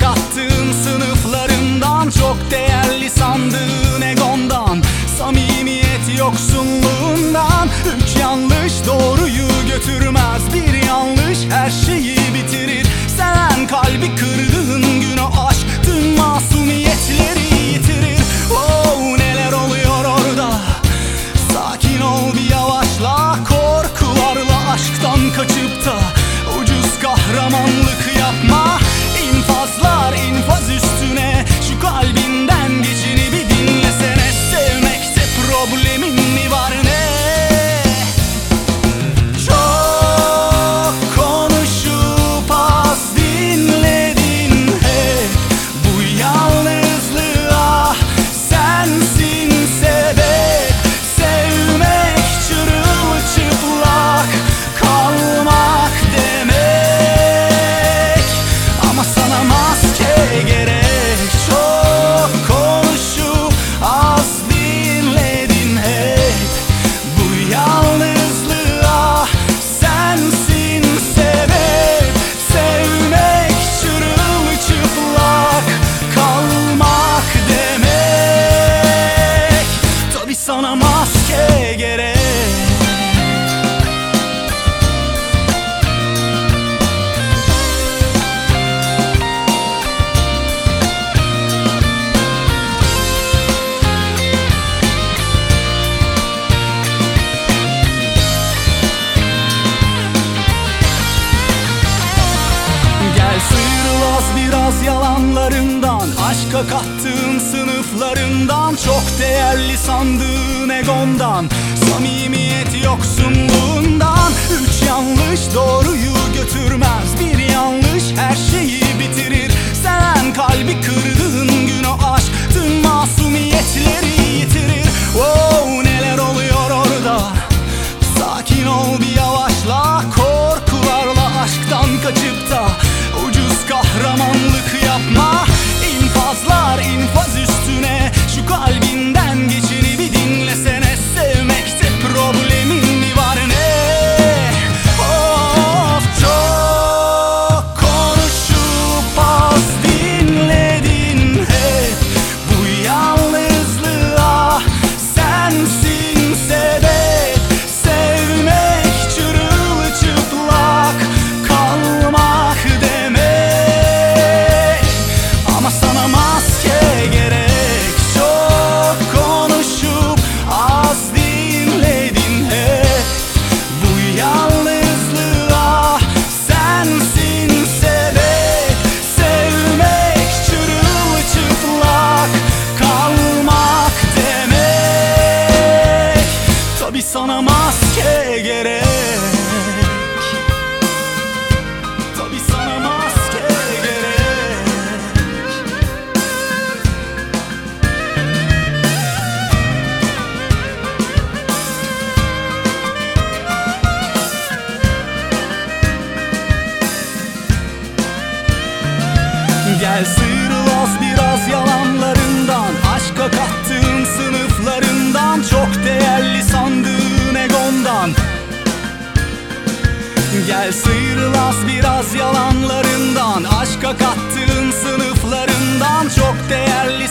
kattığın sınıflarından Çok değerli sandığın egondan. Samimiyet yoksunluğundan. Üç yanlış doğruyu götürmez. Bir yanlış her şeyi bitirir. Seven kalbi kırdığın gün o aşk Tüm masumiyetleri yitirir. Oh neler oluyor orada? Sakin ol bir yavaşla. Korkularla aşktan kaçıp da Ucuz kahramanlık yapma infaz üstüne yalanlarından Aşka kattığın sınıflarından Çok değerli sandığın egondan Samimiyet yoksunluğundan Üç yanlış doğruyu götürmez Tabi sana maske gerek. Tabi sana maske gerek. Gel sıyrıl az biraz yalanlarından Aşka kattığın sınıflarından Çok değerli sandığın egondan Gel sıyrıl az biraz yalanlarından Aşka kattığın sınıflarından Çok değerli